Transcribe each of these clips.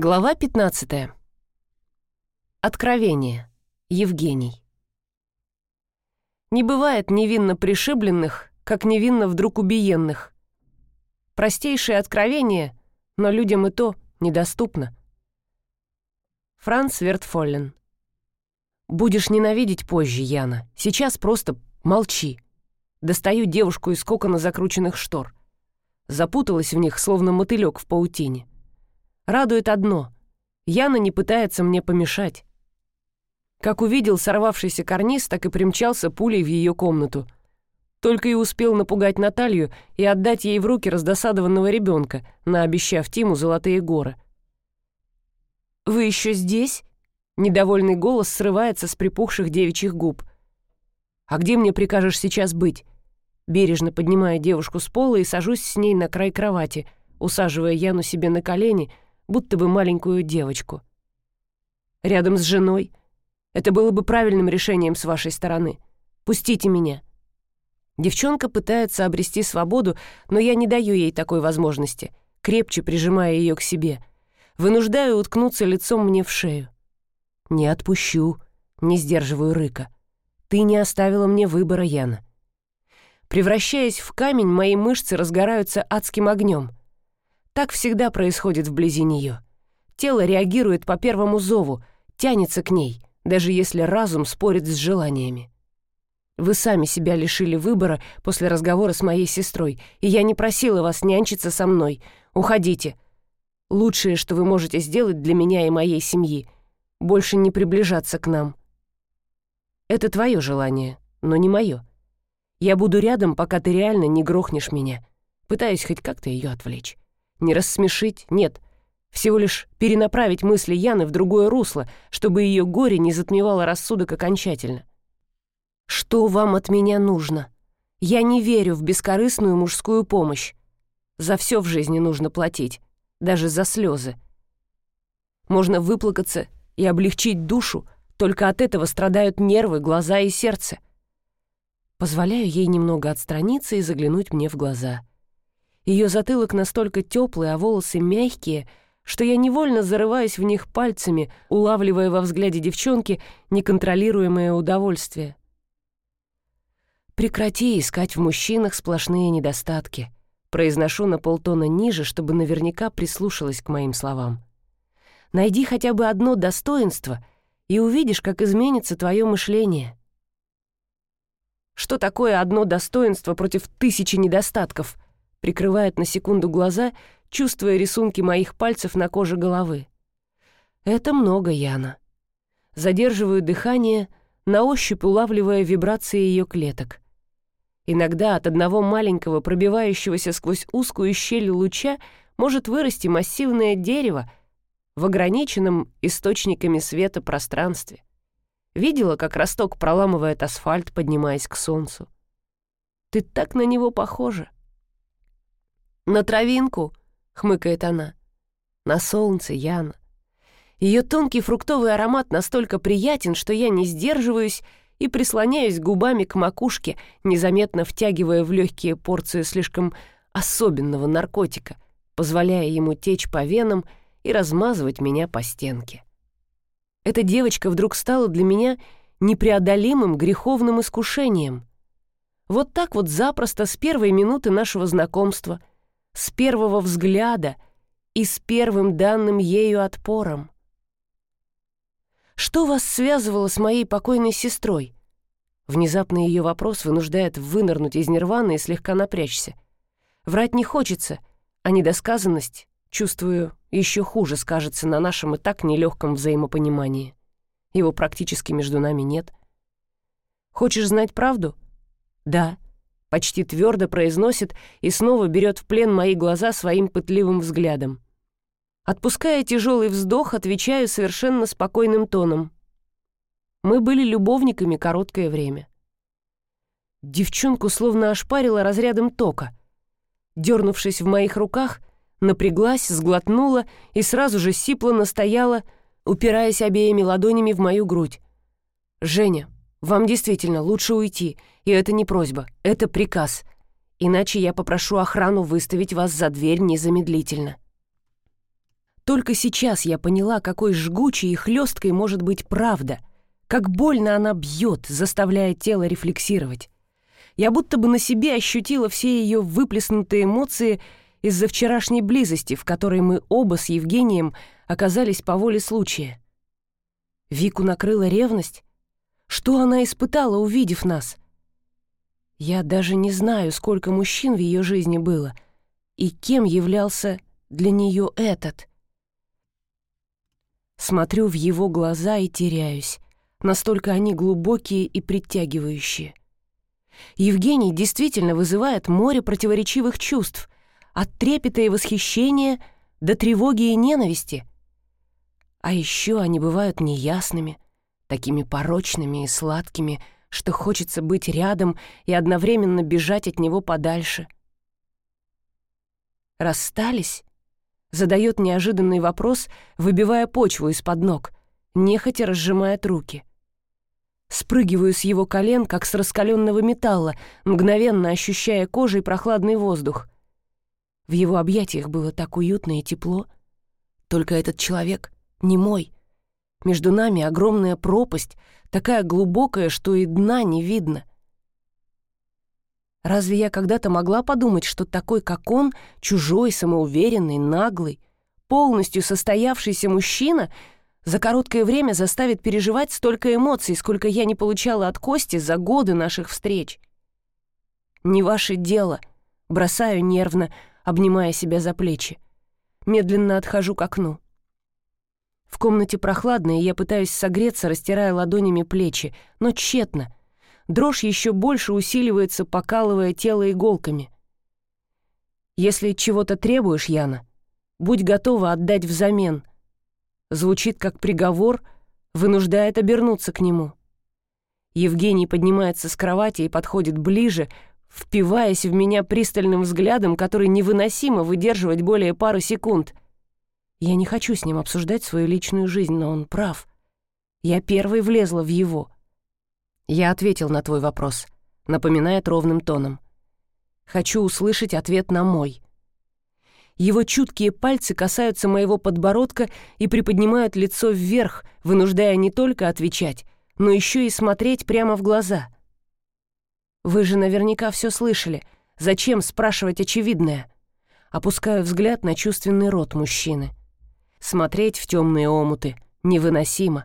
Глава 15. Откровение. Евгений. Не бывает невинно пришибленных, как невинно вдруг убиенных. Простейшее откровение, но людям и то недоступно. Франц Вертфоллен. Будешь ненавидеть позже, Яна. Сейчас просто молчи. Достаю девушку из кокона закрученных штор. Запуталась в них, словно мотылек в паутине. Радует одно — Яна не пытается мне помешать. Как увидел сорвавшийся карниз, так и примчался пулей в ее комнату. Только и успел напугать Наталью и отдать ей в руки раздосадованного ребенка, наобещав Тиму золотые горы. «Вы еще здесь?» Недовольный голос срывается с припухших девичьих губ. «А где мне прикажешь сейчас быть?» Бережно поднимаю девушку с пола и сажусь с ней на край кровати, усаживая Яну себе на колени — будто бы маленькую девочку. Рядом с женой. Это было бы правильным решением с вашей стороны. Пустите меня. Девчонка пытается обрести свободу, но я не даю ей такой возможности, крепче прижимая ее к себе. Вынуждаю уткнуться лицом мне в шею. «Не отпущу», — не сдерживаю рыка. «Ты не оставила мне выбора, Яна». Превращаясь в камень, мои мышцы разгораются адским огнем. Так всегда происходит вблизи нее. Тело реагирует по первому зову, тянется к ней, даже если разум спорит с желаниями. Вы сами себя лишили выбора после разговора с моей сестрой, и я не просила вас нянчиться со мной. Уходите. Лучшее, что вы можете сделать для меня и моей семьи, больше не приближаться к нам. Это твое желание, но не мое. Я буду рядом, пока ты реально не грохнешь меня. Пытаюсь хоть как-то ее отвлечь. Не рассмешить, нет. Всего лишь перенаправить мысли Яны в другое русло, чтобы ее горе не затмевало рассудок окончательно. «Что вам от меня нужно? Я не верю в бескорыстную мужскую помощь. За все в жизни нужно платить, даже за слезы. Можно выплакаться и облегчить душу, только от этого страдают нервы, глаза и сердце. Позволяю ей немного отстраниться и заглянуть мне в глаза. Ее затылок настолько теплый, а волосы мягкие, что я невольно зарываюсь в них пальцами, улавливая во взгляде девчонки неконтролируемое удовольствие. «Прекрати искать в мужчинах сплошные недостатки», произношу на полтона ниже, чтобы наверняка прислушалась к моим словам. «Найди хотя бы одно достоинство, и увидишь, как изменится твое мышление». Что такое одно достоинство против тысячи недостатков — прикрывает на секунду глаза, чувствуя рисунки моих пальцев на коже головы. Это много, Яна. Задерживаю дыхание, на ощупь улавливая вибрации ее клеток. Иногда от одного маленького, пробивающегося сквозь узкую щель луча может вырасти массивное дерево в ограниченном источниками света пространстве. Видела, как росток проламывает асфальт, поднимаясь к солнцу. Ты так на него похожа. «На травинку», — хмыкает она. «На солнце, Яна». Ее тонкий фруктовый аромат настолько приятен, что я не сдерживаюсь и прислоняюсь губами к макушке, незаметно втягивая в легкие порцию слишком особенного наркотика, позволяя ему течь по венам и размазывать меня по стенке. Эта девочка вдруг стала для меня непреодолимым греховным искушением. Вот так вот запросто с первой минуты нашего знакомства — с первого взгляда и с первым данным ею отпором. «Что вас связывало с моей покойной сестрой?» Внезапно ее вопрос вынуждает вынырнуть из нирваны и слегка напрячься. Врать не хочется, а недосказанность, чувствую, еще хуже скажется на нашем и так нелегком взаимопонимании. Его практически между нами нет. Хочешь знать правду? Да почти твердо произносит и снова берет в плен мои глаза своим пытливым взглядом. Отпуская тяжелый вздох, отвечаю совершенно спокойным тоном. Мы были любовниками короткое время. Девчонку словно ошпарила разрядом тока. Дернувшись в моих руках, напряглась, сглотнула и сразу же сипло настояла, упираясь обеими ладонями в мою грудь. «Женя, вам действительно лучше уйти, и это не просьба, это приказ. Иначе я попрошу охрану выставить вас за дверь незамедлительно». Только сейчас я поняла, какой жгучей и хлесткой может быть правда, как больно она бьет, заставляя тело рефлексировать. Я будто бы на себе ощутила все ее выплеснутые эмоции из-за вчерашней близости, в которой мы оба с Евгением оказались по воле случая. Вику накрыла ревность. Что она испытала, увидев нас? Я даже не знаю, сколько мужчин в ее жизни было и кем являлся для нее этот. Смотрю в его глаза и теряюсь. Настолько они глубокие и притягивающие. Евгений действительно вызывает море противоречивых чувств, от трепета и восхищения до тревоги и ненависти. А еще они бывают неясными, такими порочными и сладкими, что хочется быть рядом и одновременно бежать от него подальше. Расстались? Задает неожиданный вопрос, выбивая почву из-под ног, нехотя разжимает руки. Спрыгиваю с его колен, как с раскаленного металла, мгновенно ощущая кожей прохладный воздух. В его объятиях было так уютно и тепло. Только этот человек не мой. Между нами огромная пропасть, такая глубокая, что и дна не видно. Разве я когда-то могла подумать, что такой, как он, чужой, самоуверенный, наглый, полностью состоявшийся мужчина — за короткое время заставит переживать столько эмоций, сколько я не получала от Кости за годы наших встреч. «Не ваше дело», — бросаю нервно, обнимая себя за плечи. Медленно отхожу к окну. В комнате прохладно, и я пытаюсь согреться, растирая ладонями плечи, но тщетно. Дрожь еще больше усиливается, покалывая тело иголками. «Если чего-то требуешь, Яна, будь готова отдать взамен», звучит как приговор, вынуждает обернуться к нему. Евгений поднимается с кровати и подходит ближе, впиваясь в меня пристальным взглядом, который невыносимо выдерживать более пары секунд. Я не хочу с ним обсуждать свою личную жизнь, но он прав. Я первой влезла в его. Я ответил на твой вопрос, напоминает ровным тоном. Хочу услышать ответ на мой. Его чуткие пальцы касаются моего подбородка и приподнимают лицо вверх, вынуждая не только отвечать, но еще и смотреть прямо в глаза. «Вы же наверняка все слышали. Зачем спрашивать очевидное?» Опускаю взгляд на чувственный рот мужчины. Смотреть в темные омуты невыносимо.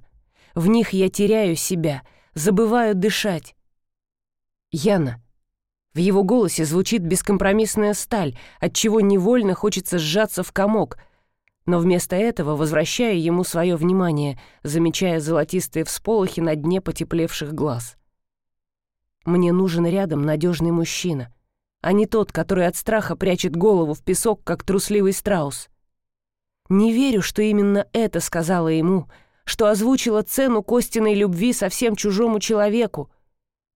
В них я теряю себя, забываю дышать. «Яна, в его голосе звучит бескомпромиссная сталь, от чего невольно хочется сжаться в комок, но вместо этого возвращаю ему свое внимание, замечая золотистые всполохи на дне потеплевших глаз. Мне нужен рядом надежный мужчина, а не тот, который от страха прячет голову в песок, как трусливый страус. Не верю, что именно это сказала ему, что озвучила цену Костиной любви совсем чужому человеку.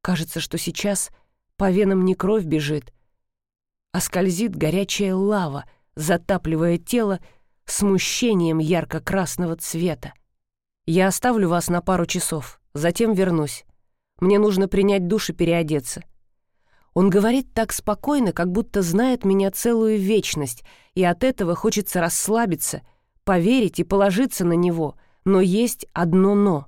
Кажется, что сейчас — по венам не кровь бежит, а скользит горячая лава, затапливая тело смущением ярко-красного цвета. Я оставлю вас на пару часов, затем вернусь. Мне нужно принять душ и переодеться. Он говорит так спокойно, как будто знает меня целую вечность, и от этого хочется расслабиться, поверить и положиться на него, но есть одно «но».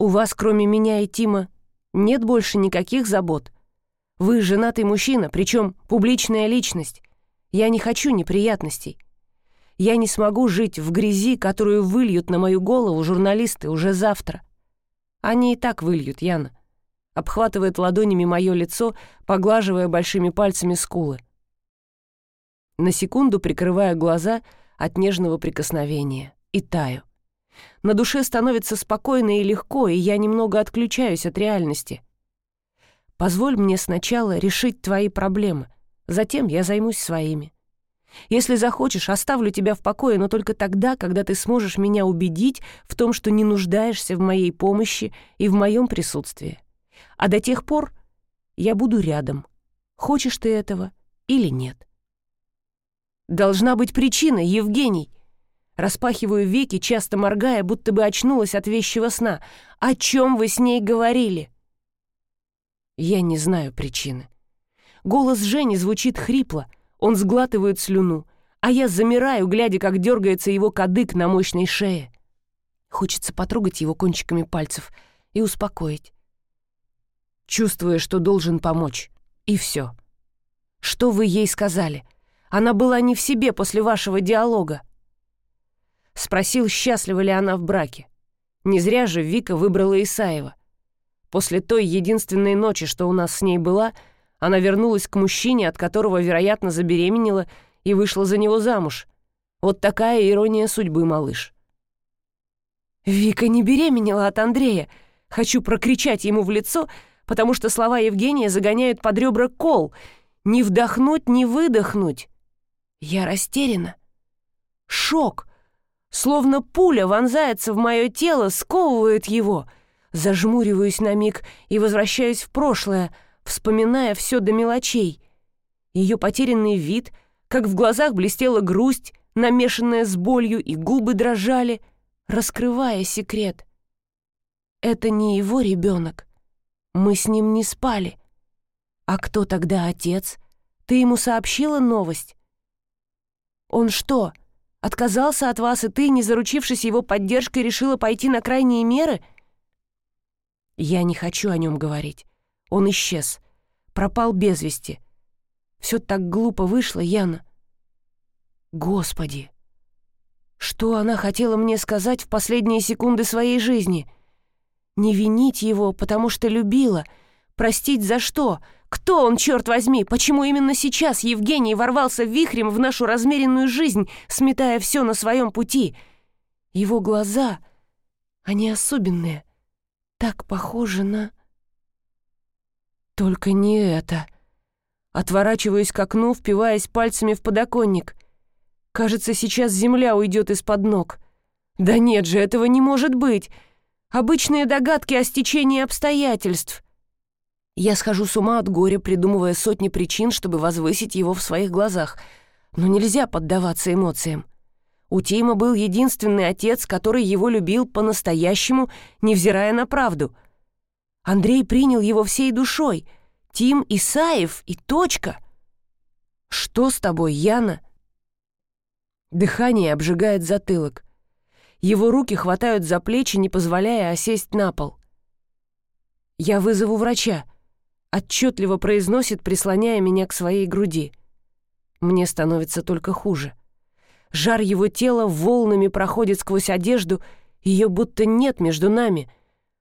У вас, кроме меня и Тима, нет больше никаких забот. Вы женатый мужчина, причем публичная личность. Я не хочу неприятностей. Я не смогу жить в грязи, которую выльют на мою голову журналисты уже завтра. Они и так выльют, Яна. Обхватывает ладонями мое лицо, поглаживая большими пальцами скулы. На секунду прикрывая глаза от нежного прикосновения и таю. На душе становится спокойно и легко, и я немного отключаюсь от реальности — Позволь мне сначала решить твои проблемы, затем я займусь своими. Если захочешь, оставлю тебя в покое, но только тогда, когда ты сможешь меня убедить в том, что не нуждаешься в моей помощи и в моем присутствии. А до тех пор я буду рядом. Хочешь ты этого или нет? Должна быть причина, Евгений. Распахиваю веки, часто моргая, будто бы очнулась от вещего сна. О чем вы с ней говорили? Я не знаю причины. Голос Жени звучит хрипло, он сглатывает слюну, а я замираю, глядя, как дергается его кадык на мощной шее. Хочется потрогать его кончиками пальцев и успокоить. Чувствуя, что должен помочь. И все. Что вы ей сказали? Она была не в себе после вашего диалога. Спросил, счастлива ли она в браке. Не зря же Вика выбрала Исаева. После той единственной ночи, что у нас с ней была, она вернулась к мужчине, от которого, вероятно, забеременела и вышла за него замуж. Вот такая ирония судьбы, малыш. «Вика не беременела от Андрея!» Хочу прокричать ему в лицо, потому что слова Евгения загоняют под ребра кол. Не вдохнуть, не выдохнуть. Я растеряна. Шок. Словно пуля вонзается в мое тело, сковывает его. Зажмуриваюсь на миг и возвращаюсь в прошлое, вспоминая все до мелочей. Ее потерянный вид, как в глазах блестела грусть, намешанная с болью, и губы дрожали — раскрывая секрет. Это не его ребенок. Мы с ним не спали. А кто тогда отец? Ты ему сообщила новость? Он что, отказался от вас, и ты, не заручившись его поддержкой, решила пойти на крайние меры? Я не хочу о нем говорить. Он исчез. Пропал без вести. Все так глупо вышло, Яна. Господи! Что она хотела мне сказать в последние секунды своей жизни? Не винить его, потому что любила. Простить за что? Кто он, черт возьми? Почему именно сейчас Евгений ворвался вихрем в нашу размеренную жизнь, сметая все на своем пути? Его глаза, они особенные, так похожи на... Только не это. Отворачиваюсь к окну, впиваясь пальцами в подоконник. Кажется, сейчас земля уйдет из-под ног. Да нет же, этого не может быть. Обычные догадки о стечении обстоятельств. Я схожу с ума от горя, придумывая сотни причин, чтобы возвысить его в своих глазах. Но нельзя поддаваться эмоциям. У Тима был единственный отец, который его любил по-настоящему, невзирая на правду. Андрей принял его всей душой. Тим Исаев и точка. «Что с тобой, Яна?» Дыхание обжигает затылок. Его руки хватают за плечи, не позволяя осесть на пол. «Я вызову врача», — отчетливо произносит, прислоняя меня к своей груди. Мне становится только хуже. Жар его тела волнами проходит сквозь одежду, ее будто нет между нами.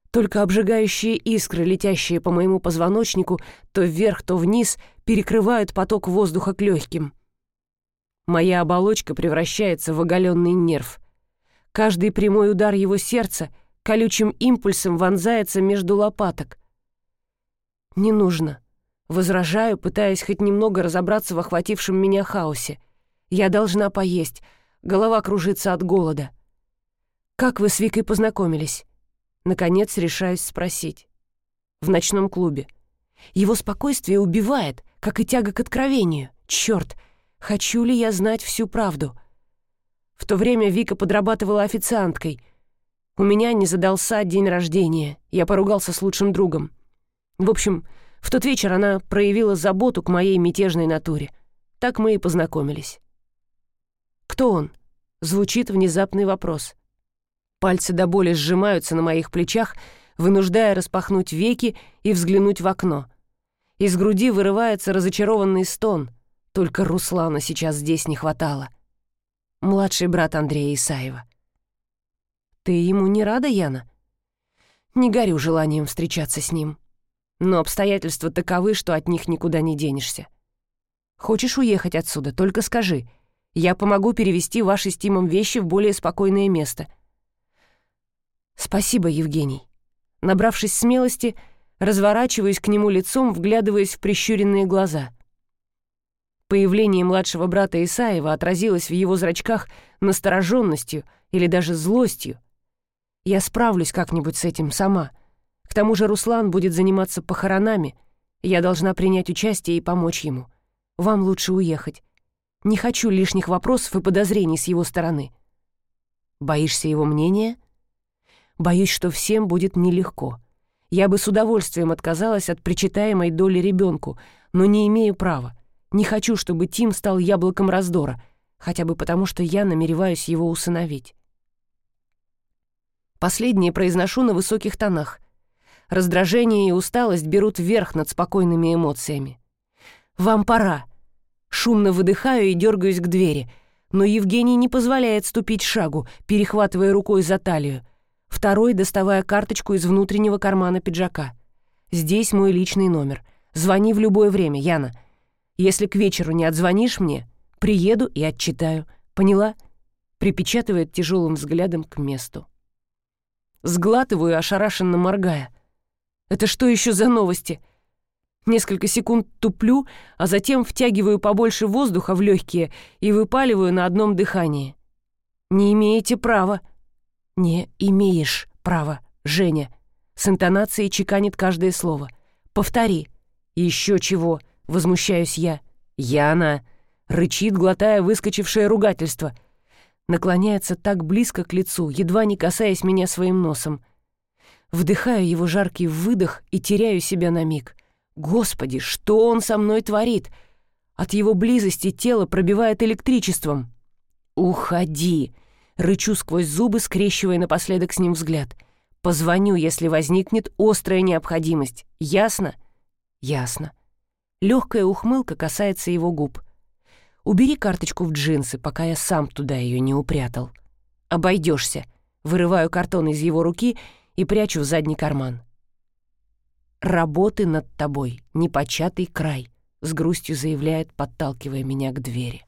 Только обжигающие искры, летящие по моему позвоночнику, то вверх, то вниз, перекрывают поток воздуха к легким. Моя оболочка превращается в оголенный нерв. Каждый прямой удар его сердца колючим импульсом вонзается между лопаток. «Не нужно», — возражаю, пытаясь хоть немного разобраться в охватившем меня хаосе. «Я должна поесть, голова кружится от голода». «Как вы с Викой познакомились?» Наконец решаюсь спросить. «В ночном клубе. Его спокойствие убивает, как и тяга к откровению. Чёрт, Хочу ли я знать всю правду? В то время Вика подрабатывала официанткой. У меня не задался день рождения. Я поругался с лучшим другом. В общем, в тот вечер она проявила заботу к моей мятежной натуре. Так мы и познакомились. «Кто он?» — звучит внезапный вопрос. Пальцы до боли сжимаются на моих плечах, вынуждая распахнуть веки и взглянуть в окно. Из груди вырывается разочарованный стон — только Руслана сейчас здесь не хватало. Младший брат Андрея Исаева. Ты ему не рада, Яна? Не горю желанием встречаться с ним. Но обстоятельства таковы, что от них никуда не денешься. Хочешь уехать отсюда, только скажи. Я помогу перевести ваши с Тимом вещи в более спокойное место. Спасибо, Евгений. Набравшись смелости, разворачиваюсь к нему лицом, вглядываясь в прищуренные глаза — Появление младшего брата Исаева отразилось в его зрачках настороженностью или даже злостью. Я справлюсь как-нибудь с этим сама. К тому же Руслан будет заниматься похоронами. Я должна принять участие и помочь ему. Вам лучше уехать. Не хочу лишних вопросов и подозрений с его стороны. Боишься его мнения? Боюсь, что всем будет нелегко. Я бы с удовольствием отказалась от причитаемой доли ребенку, но не имею права. Не хочу, чтобы Тим стал яблоком раздора. Хотя бы потому, что я намереваюсь его усыновить. Последнее произношу на высоких тонах. Раздражение и усталость берут верх над спокойными эмоциями. «Вам пора!» Шумно выдыхаю и дергаюсь к двери, но Евгений не позволяет ступить шагу, перехватывая рукой за талию, второй доставая карточку из внутреннего кармана пиджака. «Здесь мой личный номер. Звони в любое время, Яна. Если к вечеру не отзвонишь мне, приеду и отчитаю. Поняла?» Припечатывает тяжелым взглядом к месту. Сглатываю, ошарашенно моргая. Это что еще за новости? Несколько секунд туплю, а затем втягиваю побольше воздуха в легкие и выпаливаю на одном дыхании. «Не имеете права». «Не имеешь права, Женя». С интонацией чеканит каждое слово. «Повтори». «Еще чего?» — возмущаюсь я. «Яна!» — рычит, глотая выскочившее ругательство — наклоняется так близко к лицу, едва не касаясь меня своим носом. Вдыхаю его жаркий выдох и теряю себя на миг. Господи, что он со мной творит? От его близости тело пробивает электричеством. «Уходи!» — рычу сквозь зубы, скрещивая напоследок с ним взгляд. «Позвоню, если возникнет острая необходимость. Ясно?» «Ясно». Легкая ухмылка касается его губ — Убери карточку в джинсы, пока я сам туда ее не упрятал. Обойдешься. Вырываю картон из его руки и прячу в задний карман. Работы над тобой непочатый край, с грустью заявляет, подталкивая меня к двери.